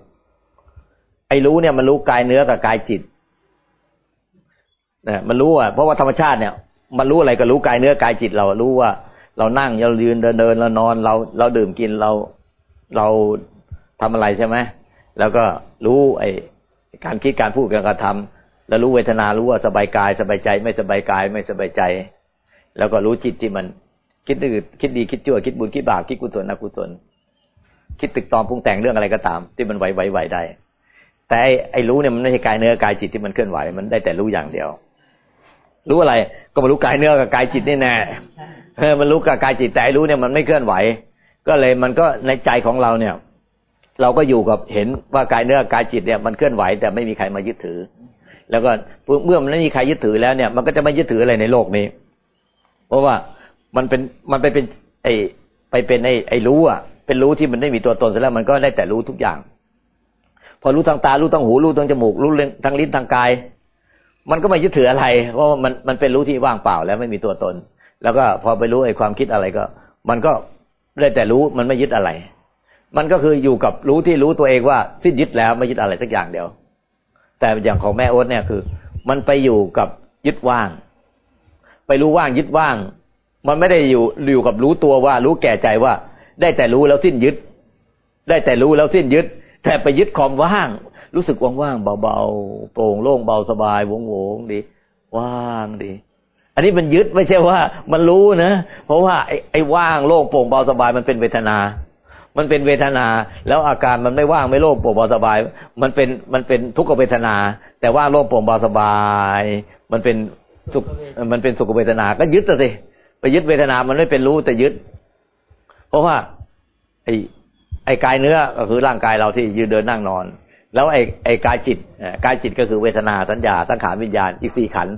ไอ้รู้เนี่ยมันรู้กายเนื้อกับกายจิตนะมันรู้อะเพราะว่าธรรมชาติเนี่ย มันรู้อะไรก็รู้กายเนื้อกายจิต เรารู้ว่า เรานั่งเรายืนเดินเดินเรานอนเราเราดื่มกินเรา เราทำอะไรใช่ไหมแล้วก็รู้ไอ้การคิดการพูดการกระทำแล้วรู้เวทนารู้ว่าสบายกายสบายใจไม่สบายกายไม่สบายใจ แล้วก็รู้จิตที่มันคิดดื้อคิดดีคิดชั่วคิดบุญคิดบาปคิดกุศลอกุศลคิดตึกตอมปรุงแต่งเรื่องอะไรก็ตาม ที่มันไหวไหวไหวได้ แต่ไอ้รู้เนี่ยมันไม่ใช่กายเนื้อกายจิตที่มันเคลื่อนไหวมันได้แต่รู้อย่างเดียว รู้อะไรก็มารู้กายเนื้อกับกายจิตนี่แน่เออมันรู้กับกายจิตแต่รู้เนี่ยมันไม่เคลื่อนไหว ก็เลยมันก็ในใจของเราเนี่ย เราก็อยู่กับเห็นว่ากายเนื้อกายจิตเนี่ยมันเคลื่อนไหวแต่ไม่มีใครมายึดถือ แล้วก็เมื่อมันไม่มีใครยึดถือแล้วเนี่ย มันก็จะไม่ยึดถืออะไรในโลกนี้ เพราะว่ามันเป็นมันไปเป็น ไอไปเป็นไอไอรู้อะเป็นรู้ที่มันไม่มีตัวตนเสร็จแล้วมันก็ได้แต่รู้ทุกอย่าง พอรู้ทางตารู้ทางหูรู้ทางจมูกรู้ทางลิ้นทางกาย มันก็ไม่ยึดถืออะไร เพราะมันมันเป็นรู้ที่ว่างเปล่าแล้วไม่มีตัวตน แล้วก็พอไปรู้ไอ้ความคิดอะไรก็ มันก็ ได้แต่รู้มันไม่ยึดอะไร มันก็คืออยู่กับรู้ที่รู้ตัวเองว่าสิ้นยึดแล้วไม่ยึดอะไรสักอย่างเดียว แต่อย่างของแม่โอ๊ตเนี่ยคือ มันไปอยู่กับยึดว่าง ไปรู้ว่างยึดว่าง มันไม่ได้อยู่อยู่กับรู้ตัวว่า รู้แก่ใจว่า ได้แต่รู้แล้วสิ้นยึด ได้แต่รู้แล้วสิ้นยึด แต่ไปยึดความว่าง รู้สึกว่างๆเบาๆโปร่งโล่งเบาสบายวงวงดี ว่างดี อันนี้มันยึดไม่ใช่ว่ามันรู้นะ เพราะว่าไอ้ไอ้ว่างโล่งโปร่งเบาสบายมันเป็นเวทนา มันเป็นเวทนา แล้วอาการมันไม่ว่างไม่โล่งโปร่งเบาสบาย มันเป็นมันเป็นทุกขเวทนา แต่ว่างโล่งโปร่งเบาสบาย มันเป็นสุขมันเป็นสุขเวทนา ก็ยึดสิไปยึดเวทนา มันไม่เป็นรู้แต่ยึด เพราะว่า ไอ้ไอ้กายเนื้อก็คือร่างกายเราที่ยืนเดินนั่งนอน แล้วไอ้ไอ้กายจิตกายจิตก็คือเวทนาสัญญาสังขารวิญญาณอีกสี่ขัน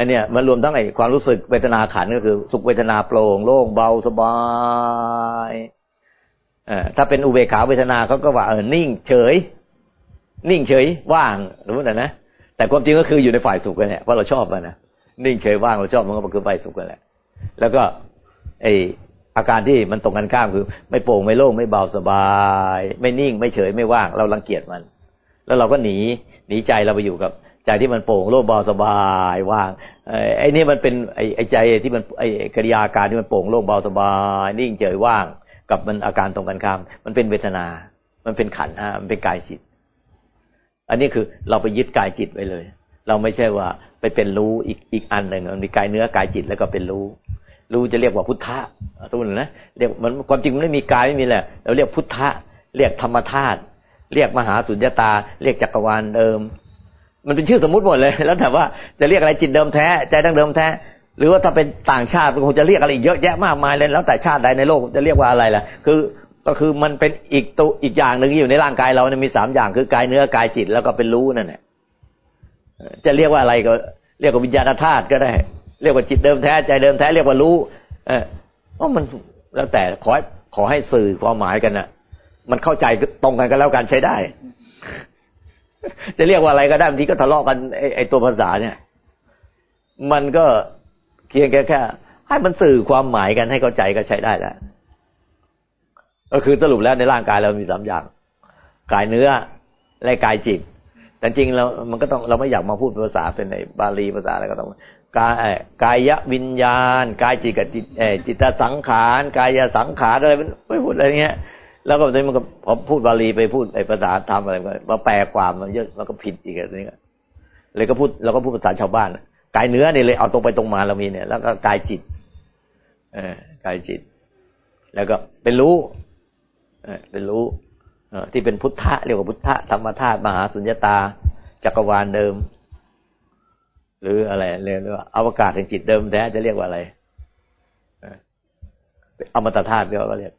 อันเนี้ยมันรวมทั้งไอความรู้สึกเวทนาขันก็คือ สุขเวทนาโปร่งโล่งเบาสบายเออถ้าเป็นอุเบกขาเวทนาเขาก็ว่าเออนิ่ง เฉย นิ่งเฉยว่างรู้แต่นะแต่ความจริงก็คืออยู่ในฝ่ายสุขกันแหละเพราะเราชอบมันนะนิ่งเฉยว่างเราชอบมันก็คือฝ่ายสุขกันแหละแล้วก็ไออาการที่มันตรงกันข้ามคือ ไม่โปร่งไม่โล่งไม่เบาสบาย ไม่นิ่งไม่เฉยไม่ว่างเรารังเกียจมัน แล้วเราก็หนีหนีใจเราไปอยู่กับ ใจที่มันโปร่งโล่งเบาสบายว่างไอ้นี่มันเป็นไอ้ใจที่มันไอ้กิริยาการที่มันโปร่งโล่งเบาสบายนิ่งเฉยว่างกับมันอาการตรงกันข้าม มันเป็นเวทนา มันเป็นขันธ์มันเป็นกายจิต อันนี้คือเราไปยึดกายจิตไว้เลย เราไม่ใช่ว่าไปเป็นรู้อีกอีกอันหนึ่งมันมีกายเนื้อกายจิตแล้วก็เป็นรู้ รู้จะเรียกว่าพุทธะทุกคนนะเรียกมันความจริงมันไม่มีกายไม่มีแหละเราเรียกพุทธะเรียกธรรมธาตุเรียกมหาสุญญตา เรียกจักรวาลเดิม มันเป็นชื่อสมมุติหมดเลย แล้วแต่ว่าจะเรียกอะไรจิตเดิมแท้ใจดั้งเดิมแท้ หรือว่าถ้าเป็นต่างชาติคงจะเรียกอะไรอีกเยอะแยะมากมายเลยแล้วแต่ชาติใดในโลกจะเรียกว่าอะไรล่ะ คือก็คือมันเป็นอีกตัวอีกอย่างหนึ่งอยู่ในร่างกายเราเนี่ยมีสามอย่างคือกายเนื้อกายจิตแล้วก็เป็นรู้นั่นแหละจะเรียกว่าอะไรก็ เรียกว่าวิญญาณธาตุก็ได้ เรียกว่าจิตเดิมแท้ใจเดิมแท้เรียกว่ารู้ เออเพราะมันแล้วแต่ขอขอให้สื่อความหมายกันนะมันเข้าใจตรงกันก็แล้วกันใช้ได้ จะเรียกว่าอะไรก็ได้บางทีก็ทะเลาะกันไอ้ไอตัวภาษาเนี่ย มันก็เพียงแค่แค่ ให้มันสื่อความหมายกันให้เข้าใจก็ใช้ได้แล้วก็คือสรุปแล้วในร่างกายเรามีสามอย่าง กายเนื้อและกายจิต แต่จริงเรา มันก็ต้องเราไม่อยากมาพูดภาษาเป็นในบาลีภาษาอะไรก็ต้องกายกายวิญญาณ กายจิตกับจิตจิตสังขาร กายสังขารอะไรไม่พูดอะไรเงี้ย แล้วก็ตอนนี้มันก็พอพูดบาลีไปพูดไอ้ภาษาธรรมอะไรมาแปลความมันเยอะมันก็ผิดอีกอะไรนี้เลยก็พูดเราก็พูดภาษาชาวบ้านกายเนื้อเนี่ยเลยเอาตรงไปตรงมาเรามีเนี่ย แล้วก็กายจิต เออกายจิต แล้วก็เป็นรู้ เออเป็นรู้เอที่เป็นพุทธะเรียกว่าพุทธะธรรมธาตุมหาสุญญตา จักรวาลเดิม หรืออะไรเรียกว่าอวกาศแห่งจิตเดิมแท้จะเรียกว่าอะไรอมตะธาตุก็เรียก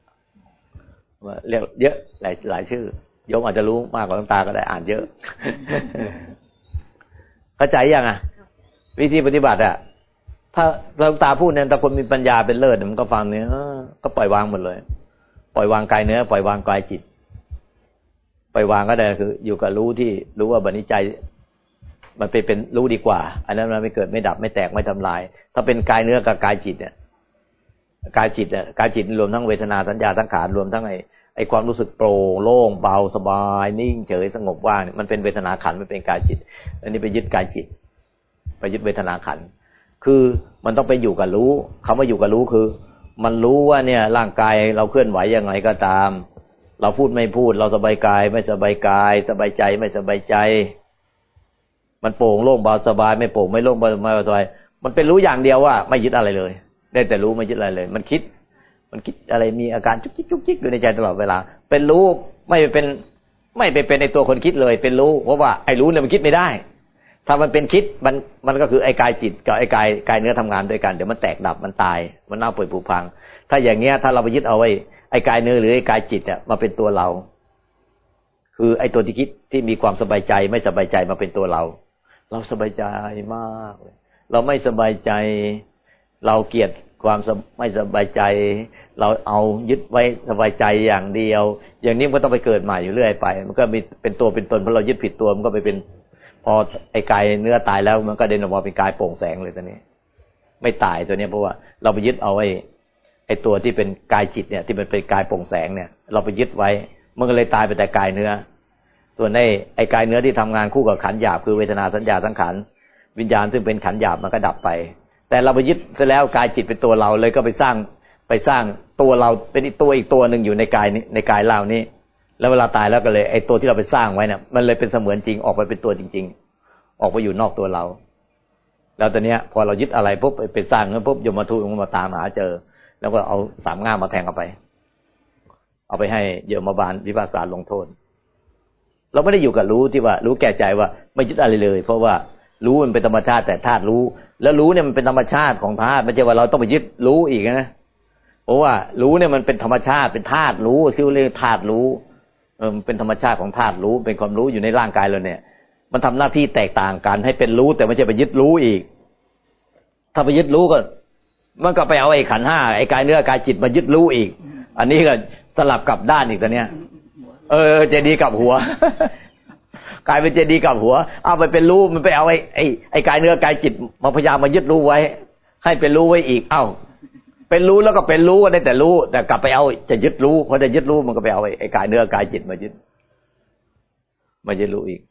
เรียกเยอะหลายหลายชื่อยมอาจจะรู้มากกว่าน้ำตาก็ได้อ่านเยอะเข้าใจยังอะ วิธีปฏิบัติอะ ถ้าเราตาพูดเนี่ยแต่คนมีปัญญาเป็นเลิศมันก็ฟังเนี่ยก็ปล่อยวางหมดเลย ปล่อยวางกายเนื้อปล่อยวางกายจิต ปล่อยวางก็ได้คือ อยู่กับรู้ที่รู้ว่าบันิจใจมันเป็นเป็นรู้ดีกว่า อันนั้นมันไม่เกิดไม่ดับไม่แตกไม่ทำลาย ถ้าเป็นกายเนื้อกับกายจิตเนี่ย กายจิตอะกายจิตรวมทั้งเวทนาสัญญาทั้งขานรวมทั้งไอ้ไอ้ความรู้สึกโปร่งโล่งเบาสบาย นิ่งเฉยสงบว่างมันเป็นเวทนาขันมันเป็นกายจิต อันนี้ไปยึดกายจิต ไปยึดเวทนาขันคือมันต้องไปอยู่กับรู้คำว่าอยู่กับรู้คือ มันรู้ว่าเนี่ยร่างกายเราเคลื่อนไหวยังไงก็ตาม เราพูดไม่พูด เราสบายกาย ไม่สบายกาย สบายใจไม่สบายใจ มันโปร่งโล่งเบาสบาย ไม่โปร่งไม่โล่งเบาสบายมันเป็นรู้อย่างเดียวว่า ไม่ยึดอะไรเลย ได้แต่รู้ไม่ยึดอะไรเลย มันคิด มันคิดอะไรมีอาการจุกจิกจุกจิกอยู่ในใจตลอดเวลา เป็นรู้ไม่เป็น ไม่ไปเป็นในตัวคนคิดเลย เป็นรู้เพราะว่าไอ้รู้เนี่ยมันคิดไม่ได้ ถ้ามันเป็นคิดมันมันก็คือไอ้กายจิตกับไอ้กายกายเนื้อทำงานด้วยกันเดี๋ยวมันแตกดับมันตาย มันเน่าเปื่อยผุพัง ถ้าอย่างเงี้ยถ้าเราไปยึดเอาไว้ไอ้กายเนื้อหรือไอ้กายจิตอะมาเป็นตัวเรา คือไอ้ตัวที่คิดที่มีความสบายใจไม่สบายใจมาเป็นตัวเรา เราสบายใจมากเราไม่สบายใจ เราเกลียดความไม่สบายใจ เราเอายึดไว้สบายใจอย่างเดียว อย่างนี้มันก็ต้องไปเกิดใหม่อยู่เรื่อยไป มันก็มีเป็นตัวเป็นตนเพราะเรายึดผิดตัวมันก็ไปเป็น พอไอ้กายเนื้อตายแล้วมันก็เดินออกมาเป็นกายโปร่งแสงเลยตอนนี้ ไม่ตายตัวนี้เพราะว่าเราไปยึดเอาไอ้ไอ้ตัวที่เป็นกายจิตเนี่ย ที่มันเป็นกายโปร่งแสงเนี่ย เราไปยึดไว้ มันก็เลยตายไปแต่กายเนื้อ ส่วนไอ้ไอ้กายเนื้อที่ทำงานคู่กับขันหยาบคือเวทนาสัญญาสังขารวิญญาณซึ่งเป็นขันหยาบมันก็ดับไป แต่เราไปยึดซะแล้วกายจิตเป็นตัวเราเลยก็ไปสร้างไปสร้างตัวเราเป็นอีกตัวอีกตัวหนึ่งอยู่ในกายในกายเรานี้แล้วเวลาตายแล้วก็เลยไอ้ตัวที่เราไปสร้างไว้เนี่ยมันเลยเป็นเสมือนจริงออกไปเป็นตัวจริง ๆ ออกไปอยู่นอกตัวเรา แล้วตอนเนี้ย พอเรายึดอะไรปุ๊บไปสร้างนั้นปุ๊บยมทูตมันมาตามหาเจอ แล้วก็เอาสามง่ามมาแทงเอาไป เอาไปให้เยมบาลวิพากษาลงโทษ เราไม่ได้อยู่กับรู้ที่ว่า รู้แก่ใจว่าไม่ยึดอะไรเลย เพราะว่า รู้มันเป็นธรรมชาติแต่ธาตุรู้ แล้วรู้เนี่ยมันเป็นธรรมชาติของธาตุไม่ใช่ว่าเราต้องไปยึดรู้อีกนะเพราะว่ารู้เนี่ยมันเป็นธรรมชาติเป็นธาตุรู้ที่เรียกธาตุรู้เออมันเป็นธรรมชาติของธาตุรู้ เป็นความรู้อยู่ในร่างกายเราเนี่ย มันทำหน้าที่แตกต่างกันให้เป็นรู้ แต่ไม่ใช่ไปยึดรู้อีก ถ้าไปยึดรู้ก็ มันก็ไปเอาไอ้ขันห้าไอ้กายเนื้อกายจิตมายึดรู้อีก อันนี้ก็สลับกลับด้านอีกตอนเนี้ยเออจะดีกับหัว กลายเป็นเจดีย์กับหัว เอาไปเป็นรู้มันไปเอาไอ้ไอ้ไอ้กายเนื้อกายจิตมาพยายามมายึดรู้ไว้ ให้เป็นรู้ไว้อีก เอ้า เป็นรู้แล้วก็เป็นรู้ได้แต่รู้ แต่กลับไปเอาจะยึดรู้พอจะยึดรู้มันก็ไปเอาไอ้กายเนื้อกายจิตมายึดมายึดรู้อีก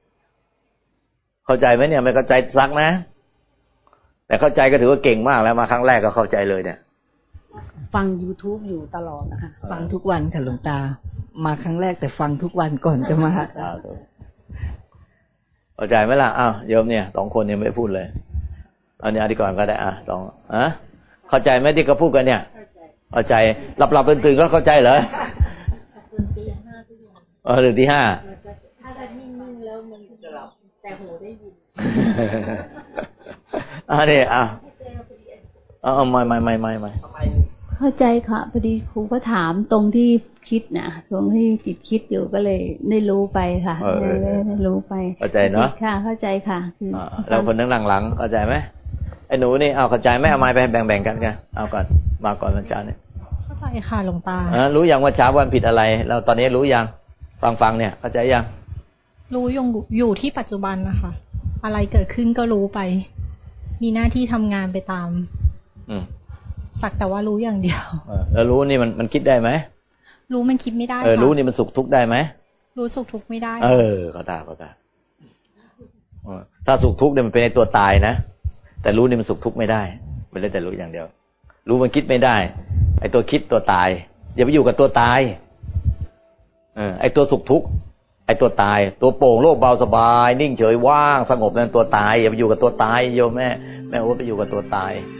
เข้าใจไหมเนี่ยไม่เข้าใจซักนะ แต่เข้าใจก็ถือว่าเก่งมากแล้วมาครั้งแรกก็เข้าใจเลยเนี่ยฟัง youtube อยู่ตลอดนะคะ ฟังทุกวันค่ะหลวงตา มาครั้งแรกแต่ฟังทุกวันก่อนจะมา เข้าใจไหมล่ะอ้าวโยมเนี่ยสองคนยังไม่พูดเลยเอาเนี่ยดีก่อนก็ได้ อะสองอะเข้าใจไหมที่เขาพูดกันเนี่ยเข้าใจหลับหลับตื่นตื่นก็เข้าใจเหรอเออตื่นที่ห้าถ้าจะนิ่งๆแล้วมันจะหลับแต่หูได้ยินอ่าเนี่ยอะเอาเอาไม่ไม่ไม่ไม่ไม่ เข้าใจค่ะพอดีครูก็ถามตรงที่คิดนะตรงที่จิตคิดอยู่ก็เลยได้รู้ไปค่ะเออเออเออได้รู้ไปเข้าใจเนอะค่ะ เข้าใจค่ะคืออ่าแล้วคนนั่งหลังๆเข้าใจไหมไอ้หนูนี่เอาเข้าใจไหมเอาไม้ไปแบ่งๆกันกันเอาก่อนมาก่อนวันเช้าเนี่ยเข้าใจค่ะหลวงตาอ่ารู้ยังว่าเช้าวันผิดอะไรแล้วตอนนี้รู้ยังฟังฟังๆเนี่ยเข้าใจยังรู้อยู่อยู่ที่ปัจจุบันนะคะอะไรเกิดขึ้นก็รู้ไป มีหน้าที่ทำงานไปตาม อืม สักแต่ว่ารู้อย่างเดียวเออแล้วรู้นี่มันมันคิดได้ไหมรู้มันคิดไม่ได้เออค่ะรู้นี่มันสุขทุกข์ได้ไหมรู้สุขทุกข์ไม่ได้ เออเขาตาเขาตาเออถ้าสุขทุกข์เนี่ยมันเป็นในตัวตายนะแต่รู้นี่มันสุขทุกข์ไม่ได้มันเลยแต่รู้อย่างเดียว รู้มันคิดไม่ได้ ไอ้ตัวคิดตัวตาย อย่าไปอยู่กับตัวตาย เออ ไอ้ตัวสุขทุกข์ไอ้ตัวตาย ตัวโปร่งโล่งเบาสบาย นิ่งเฉยว่างสงบนั่นตัวตายอย่าไปอยู่กับตัวตายโยมแม่แม่โอ้ไปอยู่กับตัวตายค